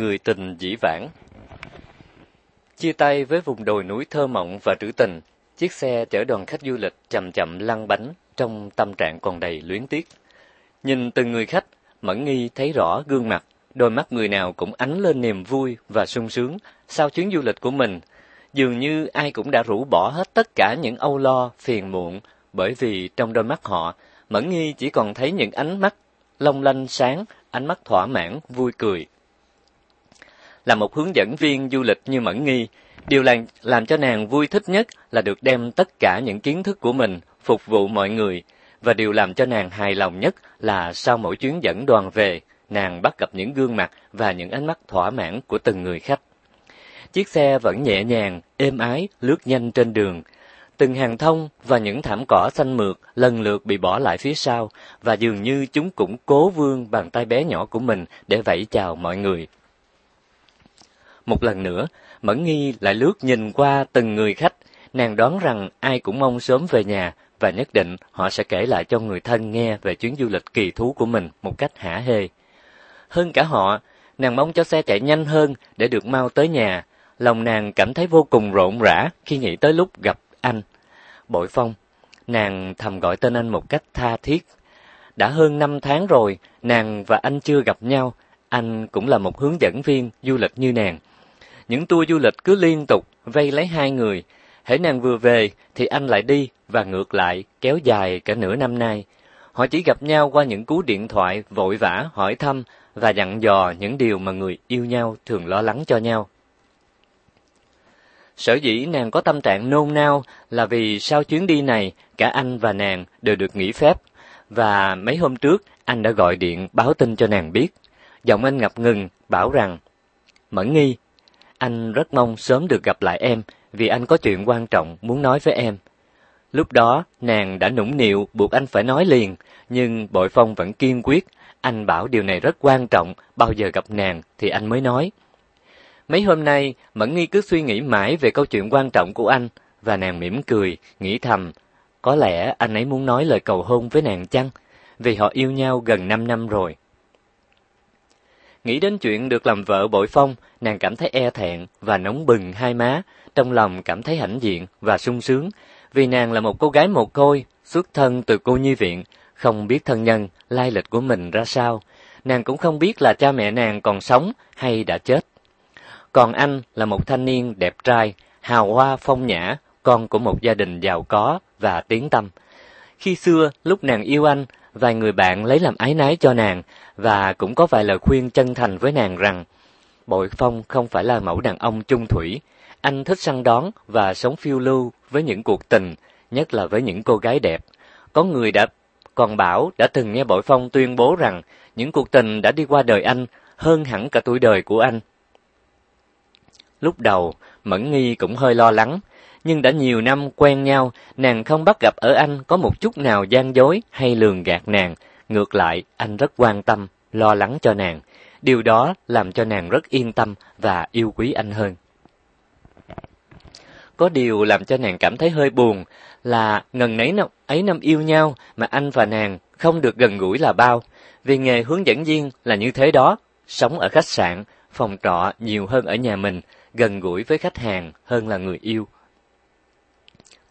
người tình dĩ vãng. Chia tay với vùng đồi núi thơ mộng và trữ tình, chiếc xe chở đoàn khách du lịch chậm chậm lăn bánh trong tâm trạng còn đầy luyến tiếc. Nhìn từng người khách, Mẫn Nghi thấy rõ gương mặt, đôi mắt người nào cũng ánh lên niềm vui và sung sướng sau chuyến du lịch của mình. Dường như ai cũng đã rũ bỏ hết tất cả những âu lo, phiền muộn, bởi vì trong đôi mắt họ, Mẫn Nghi chỉ còn thấy những ánh mắt long lanh sáng, ánh mắt thỏa mãn, vui cười là một hướng dẫn viên du lịch như Mẫn Nghi, điều làm làm cho nàng vui thích nhất là được đem tất cả những kiến thức của mình phục vụ mọi người và điều làm cho nàng hài lòng nhất là sau mỗi chuyến dẫn đoàn về, nàng bắt gặp những gương mặt và những ánh mắt thỏa mãn của từng người khách. Chiếc xe vẫn nhẹ nhàng, êm ái lướt nhanh trên đường. Từng hàng thông và những thảm cỏ xanh mượt lần lượt bị bỏ lại phía sau và dường như chúng cũng cố vương bàn tay bé nhỏ của mình để vẫy chào mọi người. Một lần nữa, Mẫn Nghi lại lướt nhìn qua từng người khách, nàng đoán rằng ai cũng mong sớm về nhà và nhất định họ sẽ kể lại cho người thân nghe về chuyến du lịch kỳ thú của mình một cách hả hê. Hơn cả họ, nàng mong cho xe chạy nhanh hơn để được mau tới nhà. Lòng nàng cảm thấy vô cùng rộn rã khi nghĩ tới lúc gặp anh. Bội Phong, nàng thầm gọi tên anh một cách tha thiết. Đã hơn 5 tháng rồi, nàng và anh chưa gặp nhau. Anh cũng là một hướng dẫn viên du lịch như nàng những tour du lịch cứ liên tục vây lấy hai người, hễ nàng vừa về thì anh lại đi và ngược lại kéo dài cả nửa năm nay. Họ chỉ gặp nhau qua những cú điện thoại vội vã hỏi thăm và dặn dò những điều mà người yêu nhau thường lo lắng cho nhau. Sở dĩ nàng có tâm trạng nôn nao là vì sau chuyến đi này, cả anh và nàng đều được nghỉ phép. Và mấy hôm trước, anh đã gọi điện báo tin cho nàng biết. Giọng anh ngập ngừng, bảo rằng, Mẫn nghi, anh rất mong sớm được gặp lại em vì anh có chuyện quan trọng muốn nói với em. Lúc đó, nàng đã nũng nịu buộc anh phải nói liền, nhưng Bội Phong vẫn kiên quyết, anh bảo điều này rất quan trọng, bao giờ gặp nàng thì anh mới nói. Mấy hôm nay, Mẫn Nghi cứ suy nghĩ mãi về câu chuyện quan trọng của anh, và nàng mỉm cười, nghĩ thầm, có lẽ anh ấy muốn nói lời cầu hôn với nàng chăng, vì họ yêu nhau gần 5 năm rồi. Nghĩ đến chuyện được làm vợ bội phong, nàng cảm thấy e thẹn và nóng bừng hai má, trong lòng cảm thấy hãnh diện và sung sướng, vì nàng là một cô gái mồ côi, xuất thân từ cô nhi viện, không biết thân nhân, lai lịch của mình ra sao. Nàng cũng không biết là cha mẹ nàng còn sống hay đã chết. Còn anh là một thanh niên đẹp trai, hào hoa phong nhã, con của một gia đình giàu có và tiếng tâm Khi xưa, lúc nàng yêu anh, vài người bạn lấy làm ái nái cho nàng và cũng có vài lời khuyên chân thành với nàng rằng Bội Phong không phải là mẫu đàn ông chung thủy, anh thích săn đón và sống phiêu lưu với những cuộc tình, nhất là với những cô gái đẹp. Có người đã còn bảo đã từng nghe Bội Phong tuyên bố rằng những cuộc tình đã đi qua đời anh hơn hẳn cả tuổi đời của anh. Lúc đầu, Mẫn Nghi cũng hơi lo lắng, nhưng đã nhiều năm quen nhau, nàng không bắt gặp ở anh có một chút nào gian dối hay lường gạt nàng. Ngược lại, anh rất quan tâm, lo lắng cho nàng. Điều đó làm cho nàng rất yên tâm và yêu quý anh hơn. Có điều làm cho nàng cảm thấy hơi buồn là ngần nấy năm, ấy năm yêu nhau mà anh và nàng không được gần gũi là bao. Vì nghề hướng dẫn viên là như thế đó, sống ở khách sạn, phòng trọ nhiều hơn ở nhà mình, gần gũi với khách hàng hơn là người yêu.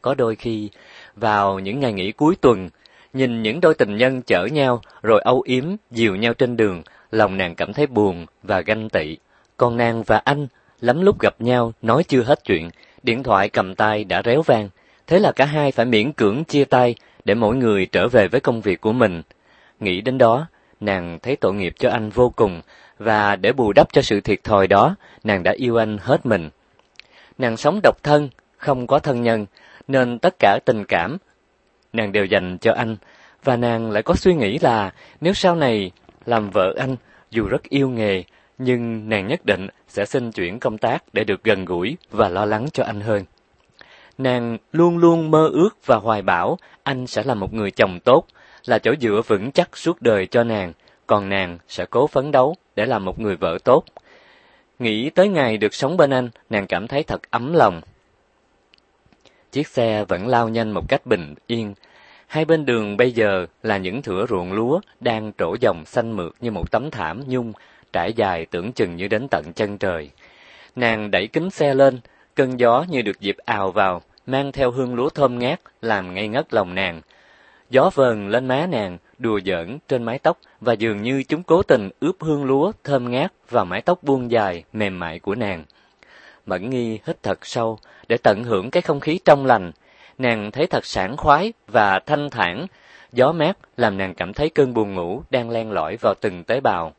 Có đôi khi, vào những ngày nghỉ cuối tuần, nhìn những đôi tình nhân chở nhau rồi âu yếm dìu nhau trên đường, lòng nàng cảm thấy buồn và ganh tị. Còn nàng và anh lắm lúc gặp nhau nói chưa hết chuyện, điện thoại cầm tay đã réo vang, thế là cả hai phải miễn cưỡng chia tay để mỗi người trở về với công việc của mình. Nghĩ đến đó, nàng thấy tội nghiệp cho anh vô cùng và để bù đắp cho sự thiệt thòi đó, nàng đã yêu anh hết mình. Nàng sống độc thân, không có thân nhân, nên tất cả tình cảm nàng đều dành cho anh và nàng lại có suy nghĩ là nếu sau này làm vợ anh dù rất yêu nghề nhưng nàng nhất định sẽ xin chuyển công tác để được gần gũi và lo lắng cho anh hơn. Nàng luôn luôn mơ ước và hoài bão anh sẽ là một người chồng tốt, là chỗ dựa vững chắc suốt đời cho nàng, còn nàng sẽ cố phấn đấu để làm một người vợ tốt. Nghĩ tới ngày được sống bên anh, nàng cảm thấy thật ấm lòng Chiếc xe vẫn lao nhanh một cách bình yên. Hai bên đường bây giờ là những thửa ruộng lúa đang trổ dòng xanh mượt như một tấm thảm nhung trải dài tưởng chừng như đến tận chân trời. Nàng đẩy kính xe lên, cơn gió như được dịp ào vào, mang theo hương lúa thơm ngát làm ngây ngất lòng nàng. Gió vờn lên má nàng, đùa giỡn trên mái tóc và dường như chúng cố tình ướp hương lúa thơm ngát vào mái tóc buông dài mềm mại của nàng. Mẫn Nghi hít thật sâu để tận hưởng cái không khí trong lành. Nàng thấy thật sảng khoái và thanh thản, gió mát làm nàng cảm thấy cơn buồn ngủ đang len lỏi vào từng tế bào.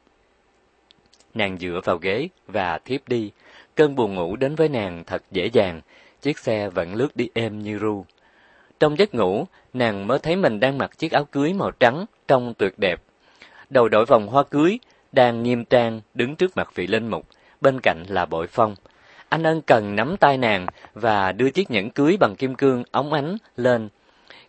Nàng dựa vào ghế và thiếp đi, cơn buồn ngủ đến với nàng thật dễ dàng, chiếc xe vẫn lướt đi êm như ru. Trong giấc ngủ, nàng mới thấy mình đang mặc chiếc áo cưới màu trắng trông tuyệt đẹp. Đầu đội vòng hoa cưới, đang nghiêm trang đứng trước mặt vị linh mục, bên cạnh là bội phong. Anh ân cần nắm tay nàng và đưa chiếc nhẫn cưới bằng kim cương óng ánh lên.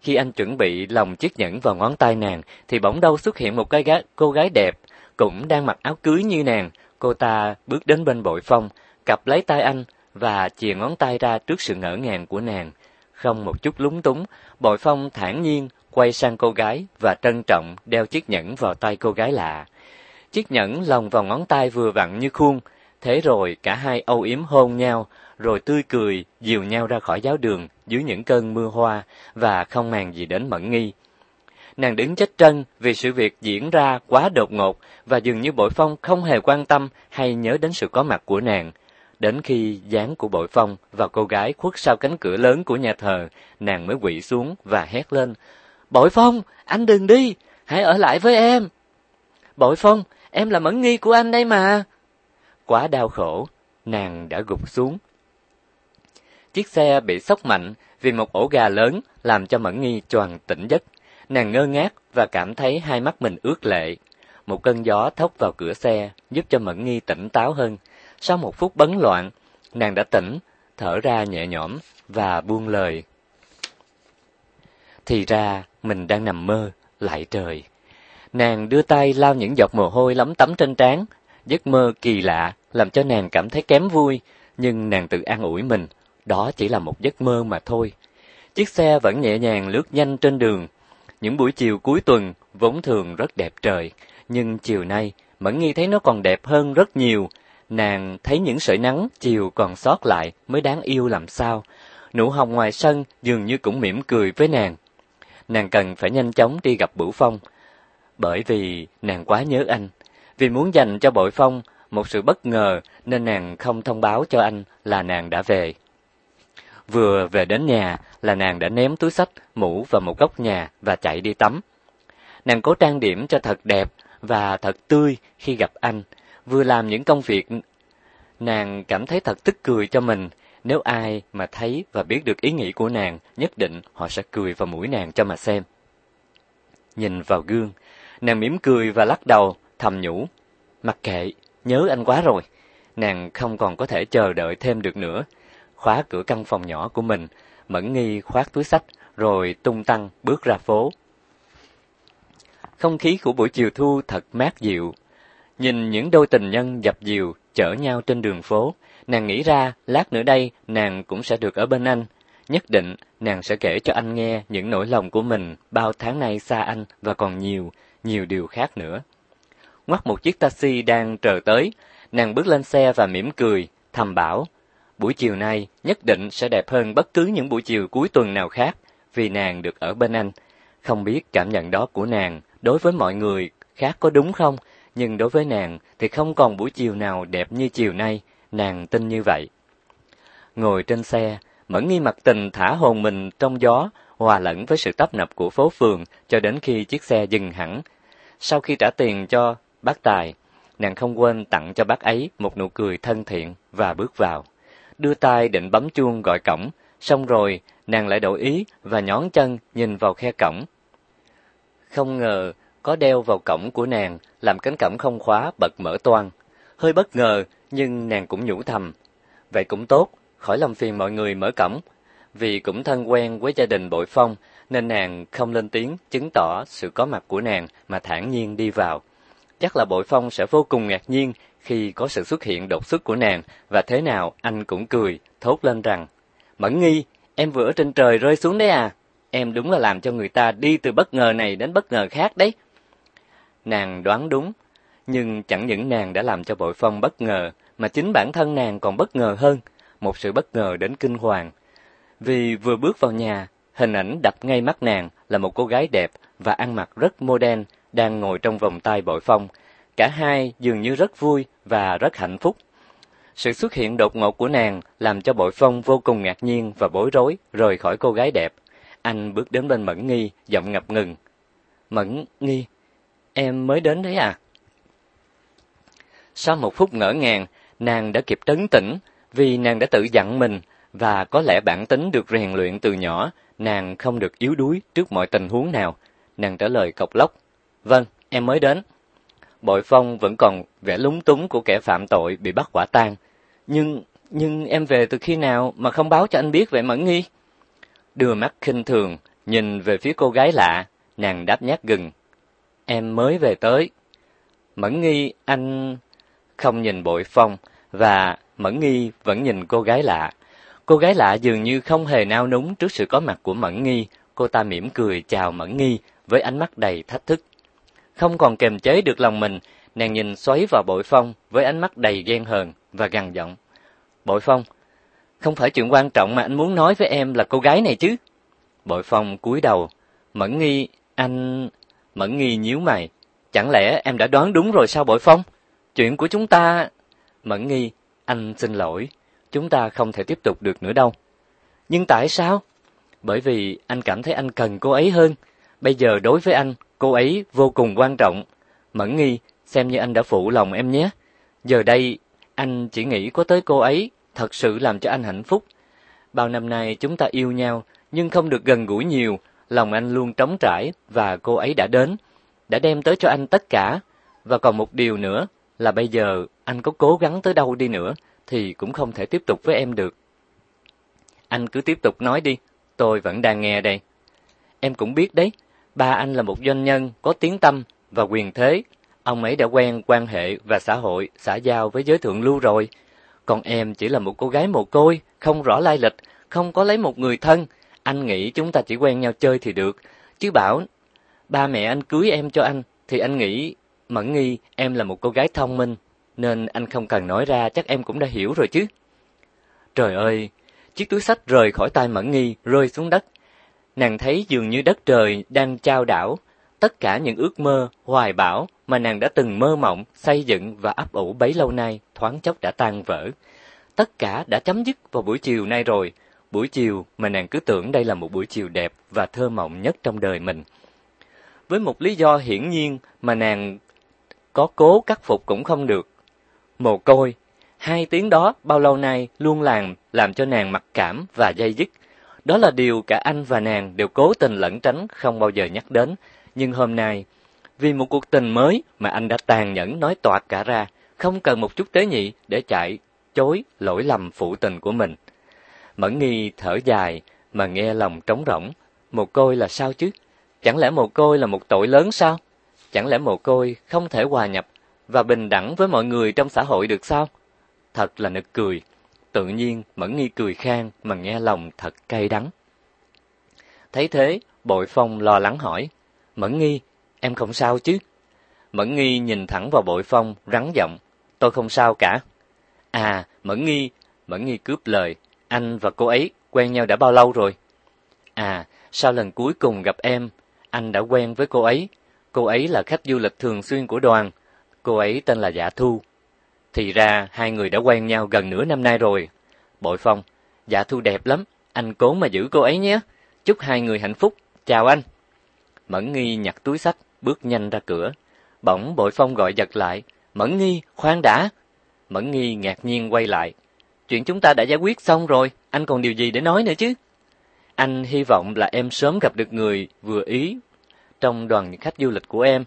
Khi anh chuẩn bị lòng chiếc nhẫn vào ngón tay nàng, thì bỗng đâu xuất hiện một cái gái, cô gái đẹp, cũng đang mặc áo cưới như nàng. Cô ta bước đến bên bội phong, cặp lấy tay anh và chìa ngón tay ra trước sự ngỡ ngàng của nàng. Không một chút lúng túng, bội phong thản nhiên quay sang cô gái và trân trọng đeo chiếc nhẫn vào tay cô gái lạ. Chiếc nhẫn lồng vào ngón tay vừa vặn như khuôn, Thế rồi cả hai âu yếm hôn nhau, rồi tươi cười, dìu nhau ra khỏi giáo đường dưới những cơn mưa hoa và không màng gì đến mẫn nghi. Nàng đứng chết trân vì sự việc diễn ra quá đột ngột và dường như Bội Phong không hề quan tâm hay nhớ đến sự có mặt của nàng. Đến khi dáng của Bội Phong và cô gái khuất sau cánh cửa lớn của nhà thờ, nàng mới quỵ xuống và hét lên. Bội Phong, anh đừng đi, hãy ở lại với em. Bội Phong, em là mẫn nghi của anh đây mà quá đau khổ, nàng đã gục xuống. Chiếc xe bị sốc mạnh vì một ổ gà lớn làm cho Mẫn Nghi choàng tỉnh giấc. Nàng ngơ ngác và cảm thấy hai mắt mình ướt lệ. Một cơn gió thốc vào cửa xe giúp cho Mẫn Nghi tỉnh táo hơn. Sau một phút bấn loạn, nàng đã tỉnh, thở ra nhẹ nhõm và buông lời. Thì ra mình đang nằm mơ, lại trời. Nàng đưa tay lau những giọt mồ hôi lấm tấm trên trán, giấc mơ kỳ lạ làm cho nàng cảm thấy kém vui, nhưng nàng tự an ủi mình, đó chỉ là một giấc mơ mà thôi. Chiếc xe vẫn nhẹ nhàng lướt nhanh trên đường. Những buổi chiều cuối tuần vốn thường rất đẹp trời, nhưng chiều nay Mẫn Nghi thấy nó còn đẹp hơn rất nhiều. Nàng thấy những sợi nắng chiều còn sót lại mới đáng yêu làm sao. Nụ hồng ngoài sân dường như cũng mỉm cười với nàng. Nàng cần phải nhanh chóng đi gặp Bửu Phong, bởi vì nàng quá nhớ anh, vì muốn dành cho Bội Phong một sự bất ngờ nên nàng không thông báo cho anh là nàng đã về. Vừa về đến nhà là nàng đã ném túi sách, mũ vào một góc nhà và chạy đi tắm. Nàng cố trang điểm cho thật đẹp và thật tươi khi gặp anh, vừa làm những công việc. Nàng cảm thấy thật tức cười cho mình, nếu ai mà thấy và biết được ý nghĩ của nàng, nhất định họ sẽ cười vào mũi nàng cho mà xem. Nhìn vào gương, nàng mỉm cười và lắc đầu, thầm nhủ, mặc kệ, nhớ anh quá rồi. Nàng không còn có thể chờ đợi thêm được nữa. Khóa cửa căn phòng nhỏ của mình, Mẫn Nghi khoác túi sách rồi tung tăng bước ra phố. Không khí của buổi chiều thu thật mát dịu. Nhìn những đôi tình nhân dập dìu chở nhau trên đường phố, nàng nghĩ ra lát nữa đây nàng cũng sẽ được ở bên anh. Nhất định nàng sẽ kể cho anh nghe những nỗi lòng của mình bao tháng nay xa anh và còn nhiều, nhiều điều khác nữa ngoắt một chiếc taxi đang chờ tới, nàng bước lên xe và mỉm cười, thầm bảo, buổi chiều nay nhất định sẽ đẹp hơn bất cứ những buổi chiều cuối tuần nào khác, vì nàng được ở bên anh. Không biết cảm nhận đó của nàng đối với mọi người khác có đúng không, nhưng đối với nàng thì không còn buổi chiều nào đẹp như chiều nay, nàng tin như vậy. Ngồi trên xe, Mẫn nghi mặc tình thả hồn mình trong gió, hòa lẫn với sự tấp nập của phố phường cho đến khi chiếc xe dừng hẳn. Sau khi trả tiền cho Bác Tài, nàng không quên tặng cho bác ấy một nụ cười thân thiện và bước vào. Đưa tay định bấm chuông gọi cổng, xong rồi nàng lại đổi ý và nhón chân nhìn vào khe cổng. Không ngờ có đeo vào cổng của nàng làm cánh cổng không khóa bật mở toang. Hơi bất ngờ nhưng nàng cũng nhủ thầm. Vậy cũng tốt, khỏi làm phiền mọi người mở cổng. Vì cũng thân quen với gia đình bội phong nên nàng không lên tiếng chứng tỏ sự có mặt của nàng mà thản nhiên đi vào chắc là Bội Phong sẽ vô cùng ngạc nhiên khi có sự xuất hiện đột xuất của nàng và thế nào anh cũng cười, thốt lên rằng: "Mẫn Nghi, em vừa ở trên trời rơi xuống đấy à? Em đúng là làm cho người ta đi từ bất ngờ này đến bất ngờ khác đấy." Nàng đoán đúng, nhưng chẳng những nàng đã làm cho Bội Phong bất ngờ mà chính bản thân nàng còn bất ngờ hơn, một sự bất ngờ đến kinh hoàng. Vì vừa bước vào nhà, hình ảnh đập ngay mắt nàng là một cô gái đẹp và ăn mặc rất modern, đang ngồi trong vòng tay bội phong. Cả hai dường như rất vui và rất hạnh phúc. Sự xuất hiện đột ngột của nàng làm cho bội phong vô cùng ngạc nhiên và bối rối rời khỏi cô gái đẹp. Anh bước đến bên Mẫn Nghi, giọng ngập ngừng. Mẫn Nghi, em mới đến đấy à? Sau một phút ngỡ ngàng, nàng đã kịp trấn tĩnh vì nàng đã tự dặn mình và có lẽ bản tính được rèn luyện từ nhỏ, nàng không được yếu đuối trước mọi tình huống nào. Nàng trả lời cộc lốc. Vâng, em mới đến. Bội Phong vẫn còn vẻ lúng túng của kẻ phạm tội bị bắt quả tang. Nhưng, nhưng em về từ khi nào mà không báo cho anh biết vậy Mẫn Nghi? Đưa mắt khinh thường, nhìn về phía cô gái lạ, nàng đáp nhát gừng. Em mới về tới. Mẫn Nghi, anh... Không nhìn Bội Phong, và Mẫn Nghi vẫn nhìn cô gái lạ. Cô gái lạ dường như không hề nao núng trước sự có mặt của Mẫn Nghi. Cô ta mỉm cười chào Mẫn Nghi với ánh mắt đầy thách thức. Không còn kềm chế được lòng mình, nàng nhìn xoáy vào Bội Phong với ánh mắt đầy ghen hờn và gằn giọng. "Bội Phong, không phải chuyện quan trọng mà anh muốn nói với em là cô gái này chứ?" Bội Phong cúi đầu, Mẫn Nghi, anh Mẫn Nghi nhíu mày, "Chẳng lẽ em đã đoán đúng rồi sao Bội Phong? Chuyện của chúng ta..." Mẫn Nghi, "Anh xin lỗi, chúng ta không thể tiếp tục được nữa đâu." "Nhưng tại sao?" "Bởi vì anh cảm thấy anh cần cô ấy hơn." Bây giờ đối với anh, cô ấy vô cùng quan trọng. Mẫn nghi, xem như anh đã phụ lòng em nhé. Giờ đây, anh chỉ nghĩ có tới cô ấy, thật sự làm cho anh hạnh phúc. Bao năm nay chúng ta yêu nhau, nhưng không được gần gũi nhiều, lòng anh luôn trống trải và cô ấy đã đến, đã đem tới cho anh tất cả. Và còn một điều nữa là bây giờ anh có cố gắng tới đâu đi nữa thì cũng không thể tiếp tục với em được. Anh cứ tiếp tục nói đi, tôi vẫn đang nghe đây. Em cũng biết đấy, ba anh là một doanh nhân có tiếng tăm và quyền thế, ông ấy đã quen quan hệ và xã hội, xã giao với giới thượng lưu rồi. Còn em chỉ là một cô gái mồ côi, không rõ lai lịch, không có lấy một người thân, anh nghĩ chúng ta chỉ quen nhau chơi thì được, chứ bảo ba mẹ anh cưới em cho anh. Thì anh nghĩ Mẫn Nghi em là một cô gái thông minh, nên anh không cần nói ra chắc em cũng đã hiểu rồi chứ. Trời ơi, chiếc túi sách rời khỏi tay Mẫn Nghi, rơi xuống đất, Nàng thấy dường như đất trời đang trao đảo, tất cả những ước mơ, hoài bão mà nàng đã từng mơ mộng, xây dựng và ấp ủ bấy lâu nay thoáng chốc đã tan vỡ. Tất cả đã chấm dứt vào buổi chiều nay rồi, buổi chiều mà nàng cứ tưởng đây là một buổi chiều đẹp và thơ mộng nhất trong đời mình. Với một lý do hiển nhiên mà nàng có cố khắc phục cũng không được. Mồ côi, hai tiếng đó bao lâu nay luôn làm làm cho nàng mặc cảm và dây dứt, đó là điều cả anh và nàng đều cố tình lẩn tránh không bao giờ nhắc đến, nhưng hôm nay, vì một cuộc tình mới mà anh đã tàn nhẫn nói toạc cả ra, không cần một chút tế nhị để chạy chối lỗi lầm phụ tình của mình. Mẫn Nghi thở dài mà nghe lòng trống rỗng, một côi là sao chứ? Chẳng lẽ một côi là một tội lớn sao? Chẳng lẽ một côi không thể hòa nhập và bình đẳng với mọi người trong xã hội được sao? Thật là nực cười tự nhiên Mẫn Nghi cười khang mà nghe lòng thật cay đắng. Thấy thế, Bội Phong lo lắng hỏi, Mẫn Nghi, em không sao chứ? Mẫn Nghi nhìn thẳng vào Bội Phong, rắn giọng, tôi không sao cả. À, Mẫn Nghi, Mẫn Nghi cướp lời, anh và cô ấy quen nhau đã bao lâu rồi? À, sau lần cuối cùng gặp em, anh đã quen với cô ấy. Cô ấy là khách du lịch thường xuyên của đoàn. Cô ấy tên là Dạ Thu, thì ra hai người đã quen nhau gần nửa năm nay rồi. Bội Phong, dạ Thu đẹp lắm, anh cố mà giữ cô ấy nhé. Chúc hai người hạnh phúc, chào anh. Mẫn Nghi nhặt túi sách, bước nhanh ra cửa. Bỗng Bội Phong gọi giật lại, Mẫn Nghi, khoan đã. Mẫn Nghi ngạc nhiên quay lại. Chuyện chúng ta đã giải quyết xong rồi, anh còn điều gì để nói nữa chứ? Anh hy vọng là em sớm gặp được người vừa ý trong đoàn những khách du lịch của em.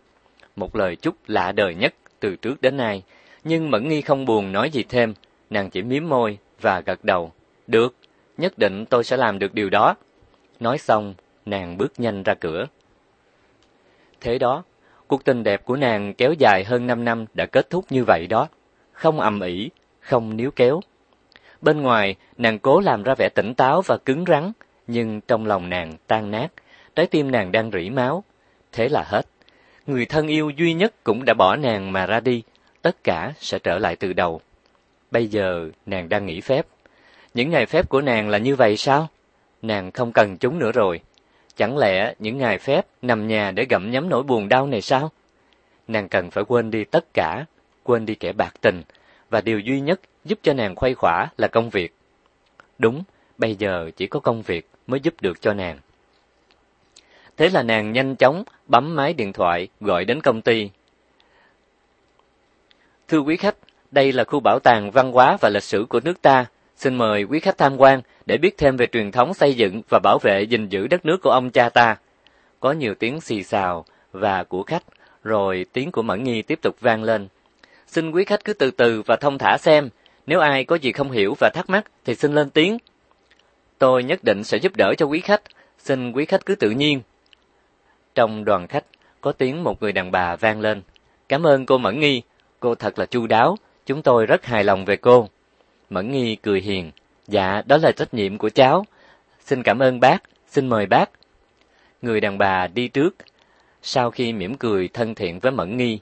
Một lời chúc lạ đời nhất từ trước đến nay, nhưng Mẫn Nghi không buồn nói gì thêm, nàng chỉ mím môi và gật đầu, "Được, nhất định tôi sẽ làm được điều đó." Nói xong, nàng bước nhanh ra cửa. Thế đó, cuộc tình đẹp của nàng kéo dài hơn 5 năm đã kết thúc như vậy đó, không ầm ỉ không níu kéo. Bên ngoài, nàng cố làm ra vẻ tỉnh táo và cứng rắn, nhưng trong lòng nàng tan nát, trái tim nàng đang rỉ máu. Thế là hết. Người thân yêu duy nhất cũng đã bỏ nàng mà ra đi, tất cả sẽ trở lại từ đầu. Bây giờ nàng đang nghỉ phép. Những ngày phép của nàng là như vậy sao? Nàng không cần chúng nữa rồi. Chẳng lẽ những ngày phép nằm nhà để gặm nhấm nỗi buồn đau này sao? Nàng cần phải quên đi tất cả, quên đi kẻ bạc tình, và điều duy nhất giúp cho nàng khuây khỏa là công việc. Đúng, bây giờ chỉ có công việc mới giúp được cho nàng. Thế là nàng nhanh chóng bấm máy điện thoại gọi đến công ty Thưa quý khách, đây là khu bảo tàng văn hóa và lịch sử của nước ta. Xin mời quý khách tham quan để biết thêm về truyền thống xây dựng và bảo vệ gìn giữ đất nước của ông cha ta. Có nhiều tiếng xì xào và của khách, rồi tiếng của Mẫn nghi tiếp tục vang lên. Xin quý khách cứ từ từ và thông thả xem, nếu ai có gì không hiểu và thắc mắc thì xin lên tiếng. Tôi nhất định sẽ giúp đỡ cho quý khách, xin quý khách cứ tự nhiên. Trong đoàn khách có tiếng một người đàn bà vang lên. Cảm ơn cô Mẫn Nghi, cô thật là chu đáo, chúng tôi rất hài lòng về cô. Mẫn Nghi cười hiền, dạ, đó là trách nhiệm của cháu. Xin cảm ơn bác, xin mời bác. Người đàn bà đi trước, sau khi mỉm cười thân thiện với Mẫn Nghi,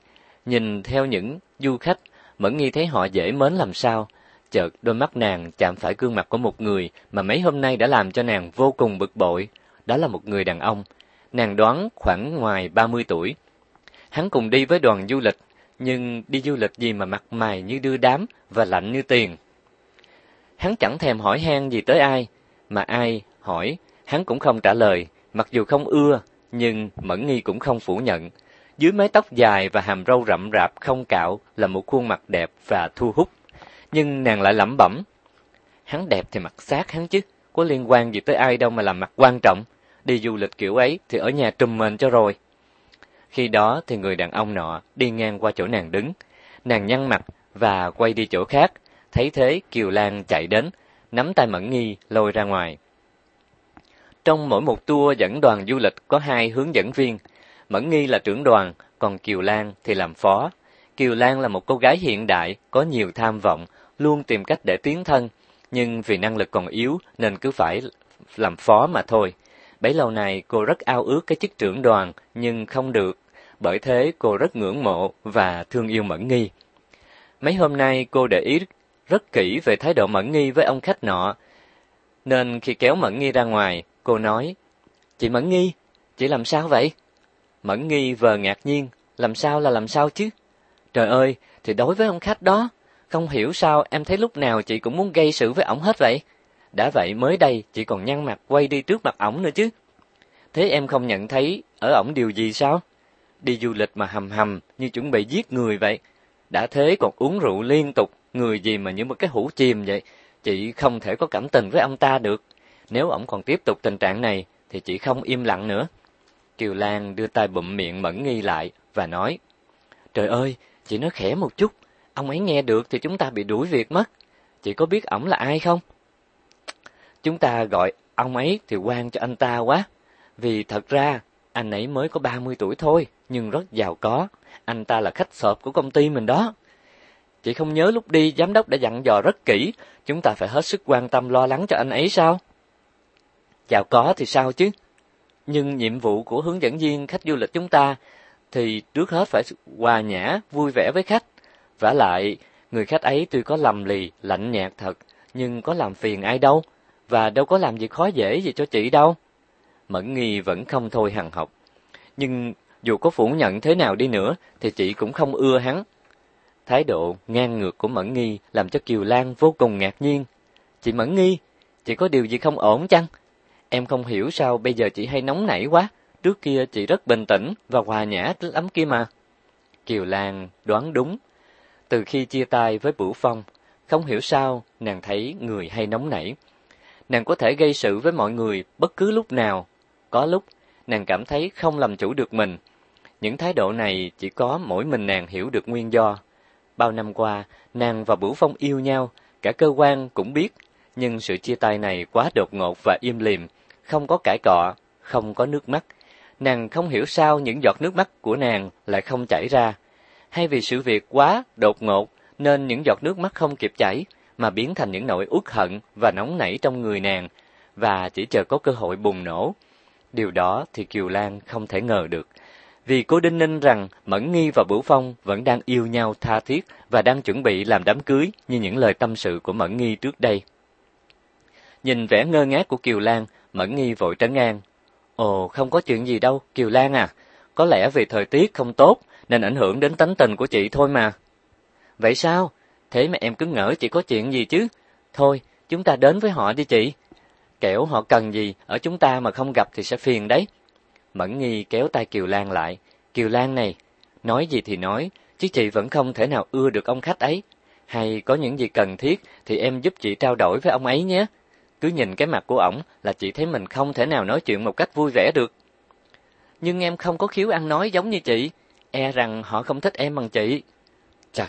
nhìn theo những du khách, Mẫn Nghi thấy họ dễ mến làm sao. Chợt đôi mắt nàng chạm phải gương mặt của một người mà mấy hôm nay đã làm cho nàng vô cùng bực bội, đó là một người đàn ông. Nàng đoán khoảng ngoài 30 tuổi. Hắn cùng đi với đoàn du lịch nhưng đi du lịch gì mà mặt mày như đưa đám và lạnh như tiền. Hắn chẳng thèm hỏi han gì tới ai, mà ai hỏi, hắn cũng không trả lời, mặc dù không ưa, nhưng Mẫn Nghi cũng không phủ nhận. Dưới mái tóc dài và hàm râu rậm rạp không cạo là một khuôn mặt đẹp và thu hút, nhưng nàng lại lẩm bẩm. Hắn đẹp thì mặt xác hắn chứ, có liên quan gì tới ai đâu mà làm mặt quan trọng. Đi du lịch kiểu ấy thì ở nhà trùm mền cho rồi. Khi đó thì người đàn ông nọ đi ngang qua chỗ nàng đứng, nàng nhăn mặt và quay đi chỗ khác, thấy thế Kiều Lan chạy đến, nắm tay Mẫn Nghi lôi ra ngoài. Trong mỗi một tour dẫn đoàn du lịch có hai hướng dẫn viên, Mẫn Nghi là trưởng đoàn, còn Kiều Lan thì làm phó. Kiều Lan là một cô gái hiện đại, có nhiều tham vọng, luôn tìm cách để tiến thân, nhưng vì năng lực còn yếu nên cứ phải làm phó mà thôi. Bấy lâu này cô rất ao ước cái chức trưởng đoàn nhưng không được bởi thế cô rất ngưỡng mộ và thương yêu Mẫn Nghi. Mấy hôm nay cô để ý rất kỹ về thái độ Mẫn Nghi với ông khách nọ, nên khi kéo Mẫn Nghi ra ngoài, cô nói, Chị Mẫn Nghi, chị làm sao vậy? Mẫn Nghi vờ ngạc nhiên, làm sao là làm sao chứ? Trời ơi, thì đối với ông khách đó, không hiểu sao em thấy lúc nào chị cũng muốn gây sự với ổng hết vậy. Đã vậy mới đây chị còn nhăn mặt quay đi trước mặt ổng nữa chứ. Thế em không nhận thấy ở ổng điều gì sao? đi du lịch mà hầm hầm như chuẩn bị giết người vậy. Đã thế còn uống rượu liên tục, người gì mà như một cái hũ chìm vậy. Chị không thể có cảm tình với ông ta được. Nếu ổng còn tiếp tục tình trạng này, thì chị không im lặng nữa. Kiều Lan đưa tay bụm miệng mẫn nghi lại và nói, Trời ơi, chị nói khẽ một chút, ông ấy nghe được thì chúng ta bị đuổi việc mất. Chị có biết ổng là ai không? Chúng ta gọi ông ấy thì quan cho anh ta quá, vì thật ra anh ấy mới có 30 tuổi thôi, nhưng rất giàu có. Anh ta là khách sộp của công ty mình đó. Chị không nhớ lúc đi giám đốc đã dặn dò rất kỹ, chúng ta phải hết sức quan tâm lo lắng cho anh ấy sao? Giàu có thì sao chứ? Nhưng nhiệm vụ của hướng dẫn viên khách du lịch chúng ta thì trước hết phải hòa nhã, vui vẻ với khách. và lại, người khách ấy tuy có lầm lì, lạnh nhạt thật, nhưng có làm phiền ai đâu, và đâu có làm gì khó dễ gì cho chị đâu. Mẫn Nghi vẫn không thôi hằng học. Nhưng dù có phủ nhận thế nào đi nữa thì chị cũng không ưa hắn. Thái độ ngang ngược của Mẫn Nghi làm cho Kiều Lan vô cùng ngạc nhiên. "Chị Mẫn Nghi, chị có điều gì không ổn chăng? Em không hiểu sao bây giờ chị hay nóng nảy quá, trước kia chị rất bình tĩnh và hòa nhã lắm kia mà." Kiều Lan đoán đúng. Từ khi chia tay với Bửu Phong, không hiểu sao nàng thấy người hay nóng nảy. Nàng có thể gây sự với mọi người bất cứ lúc nào có lúc, nàng cảm thấy không làm chủ được mình. Những thái độ này chỉ có mỗi mình nàng hiểu được nguyên do. Bao năm qua, nàng và Bửu Phong yêu nhau, cả cơ quan cũng biết, nhưng sự chia tay này quá đột ngột và im lìm, không có cãi cọ, không có nước mắt. Nàng không hiểu sao những giọt nước mắt của nàng lại không chảy ra, hay vì sự việc quá đột ngột nên những giọt nước mắt không kịp chảy mà biến thành những nỗi uất hận và nóng nảy trong người nàng và chỉ chờ có cơ hội bùng nổ. Điều đó thì Kiều Lan không thể ngờ được, vì cô đinh ninh rằng Mẫn Nghi và Bửu Phong vẫn đang yêu nhau tha thiết và đang chuẩn bị làm đám cưới như những lời tâm sự của Mẫn Nghi trước đây. Nhìn vẻ ngơ ngác của Kiều Lan, Mẫn Nghi vội trấn an. Ồ, không có chuyện gì đâu, Kiều Lan à. Có lẽ vì thời tiết không tốt nên ảnh hưởng đến tánh tình của chị thôi mà. Vậy sao? Thế mà em cứ ngỡ chị có chuyện gì chứ. Thôi, chúng ta đến với họ đi chị kiểu họ cần gì ở chúng ta mà không gặp thì sẽ phiền đấy. Mẫn Nghi kéo tay Kiều Lan lại, "Kiều Lan này, nói gì thì nói, chứ chị vẫn không thể nào ưa được ông khách ấy, hay có những gì cần thiết thì em giúp chị trao đổi với ông ấy nhé." Cứ nhìn cái mặt của ổng là chị thấy mình không thể nào nói chuyện một cách vui vẻ được. Nhưng em không có khiếu ăn nói giống như chị, e rằng họ không thích em bằng chị. Chà,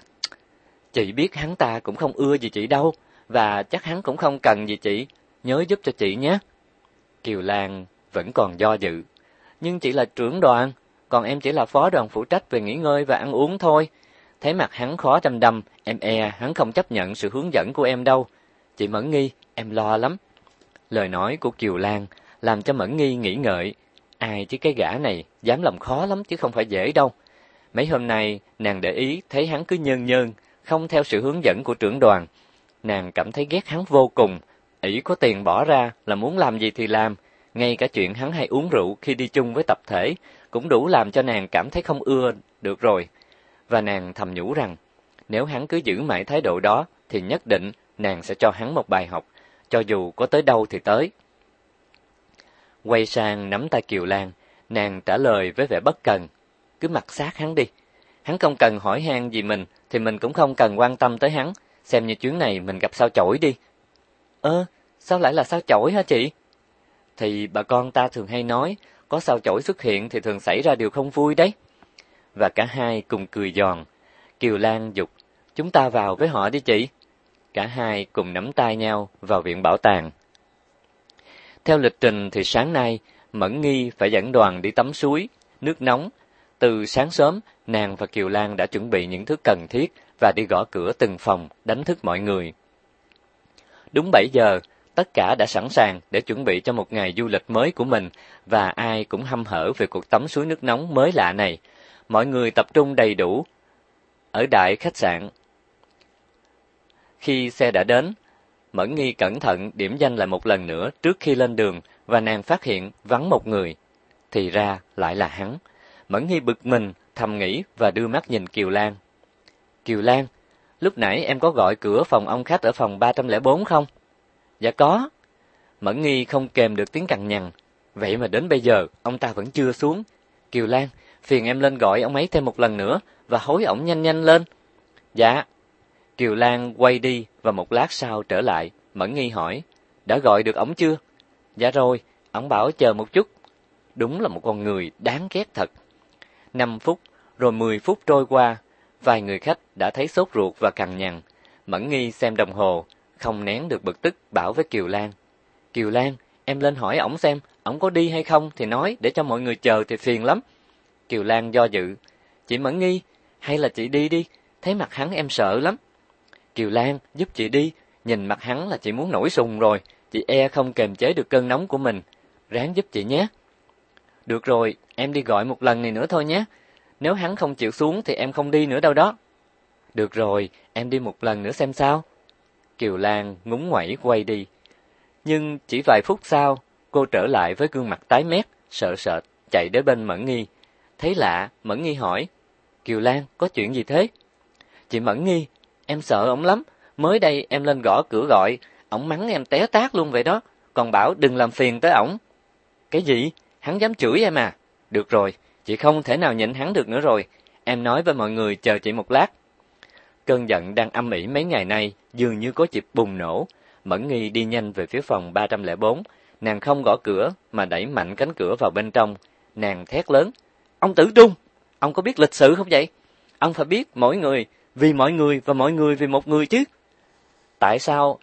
chị biết hắn ta cũng không ưa gì chị đâu, và chắc hắn cũng không cần gì chị, nhớ giúp cho chị nhé. Kiều Lan vẫn còn do dự, nhưng chị là trưởng đoàn, còn em chỉ là phó đoàn phụ trách về nghỉ ngơi và ăn uống thôi. Thấy mặt hắn khó chăm đâm, em e hắn không chấp nhận sự hướng dẫn của em đâu. Chị Mẫn Nghi, em lo lắm. Lời nói của Kiều Lan làm cho Mẫn Nghi nghĩ ngợi, ai chứ cái gã này dám làm khó lắm chứ không phải dễ đâu. Mấy hôm nay nàng để ý thấy hắn cứ nhơn nhơn, không theo sự hướng dẫn của trưởng đoàn. Nàng cảm thấy ghét hắn vô cùng ỷ có tiền bỏ ra là muốn làm gì thì làm, ngay cả chuyện hắn hay uống rượu khi đi chung với tập thể cũng đủ làm cho nàng cảm thấy không ưa được rồi. Và nàng thầm nhủ rằng, nếu hắn cứ giữ mãi thái độ đó thì nhất định nàng sẽ cho hắn một bài học, cho dù có tới đâu thì tới. Quay sang nắm tay Kiều Lan, nàng trả lời với vẻ bất cần, cứ mặc sát hắn đi. Hắn không cần hỏi han gì mình thì mình cũng không cần quan tâm tới hắn, xem như chuyến này mình gặp sao chổi đi, Ơ, sao lại là sao chổi hả chị? Thì bà con ta thường hay nói, có sao chổi xuất hiện thì thường xảy ra điều không vui đấy. Và cả hai cùng cười giòn. Kiều Lan dục, chúng ta vào với họ đi chị. Cả hai cùng nắm tay nhau vào viện bảo tàng. Theo lịch trình thì sáng nay, Mẫn Nghi phải dẫn đoàn đi tắm suối, nước nóng. Từ sáng sớm, nàng và Kiều Lan đã chuẩn bị những thứ cần thiết và đi gõ cửa từng phòng, đánh thức mọi người. Đúng 7 giờ, tất cả đã sẵn sàng để chuẩn bị cho một ngày du lịch mới của mình và ai cũng hâm hở về cuộc tắm suối nước nóng mới lạ này. Mọi người tập trung đầy đủ ở đại khách sạn. Khi xe đã đến, Mẫn Nghi cẩn thận điểm danh lại một lần nữa trước khi lên đường và nàng phát hiện vắng một người, thì ra lại là hắn. Mẫn Nghi bực mình, thầm nghĩ và đưa mắt nhìn Kiều Lan. Kiều Lan, lúc nãy em có gọi cửa phòng ông khách ở phòng 304 không? Dạ có. Mẫn Nghi không kèm được tiếng cằn nhằn, vậy mà đến bây giờ ông ta vẫn chưa xuống. Kiều Lan, phiền em lên gọi ông ấy thêm một lần nữa và hối ổng nhanh nhanh lên. Dạ. Kiều Lan quay đi và một lát sau trở lại, Mẫn Nghi hỏi, đã gọi được ổng chưa? Dạ rồi, ổng bảo chờ một chút. Đúng là một con người đáng ghét thật. 5 phút, rồi 10 phút trôi qua, Vài người khách đã thấy sốt ruột và cằn nhằn, Mẫn Nghi xem đồng hồ, không nén được bực tức bảo với Kiều Lan. Kiều Lan, em lên hỏi ổng xem, ổng có đi hay không thì nói để cho mọi người chờ thì phiền lắm. Kiều Lan do dự, chị Mẫn Nghi, hay là chị đi đi, thấy mặt hắn em sợ lắm. Kiều Lan, giúp chị đi, nhìn mặt hắn là chị muốn nổi sùng rồi, chị e không kềm chế được cơn nóng của mình, ráng giúp chị nhé. Được rồi, em đi gọi một lần này nữa thôi nhé, nếu hắn không chịu xuống thì em không đi nữa đâu đó. Được rồi, em đi một lần nữa xem sao. Kiều Lan ngúng ngoẩy quay đi. Nhưng chỉ vài phút sau, cô trở lại với gương mặt tái mét, sợ sệt, chạy đến bên Mẫn Nghi. Thấy lạ, Mẫn Nghi hỏi, Kiều Lan, có chuyện gì thế? Chị Mẫn Nghi, em sợ ổng lắm. Mới đây em lên gõ cửa gọi, ổng mắng em té tát luôn vậy đó, còn bảo đừng làm phiền tới ổng. Cái gì? Hắn dám chửi em à? Được rồi, Chị không thể nào nhịn hắn được nữa rồi, em nói với mọi người chờ chị một lát. Cơn giận đang âm ỉ mấy ngày nay dường như có dịp bùng nổ, Mẫn Nghi đi nhanh về phía phòng 304, nàng không gõ cửa mà đẩy mạnh cánh cửa vào bên trong, nàng thét lớn: "Ông Tử Trung, ông có biết lịch sử không vậy? Ông phải biết mỗi người vì mọi người và mọi người vì một người chứ. Tại sao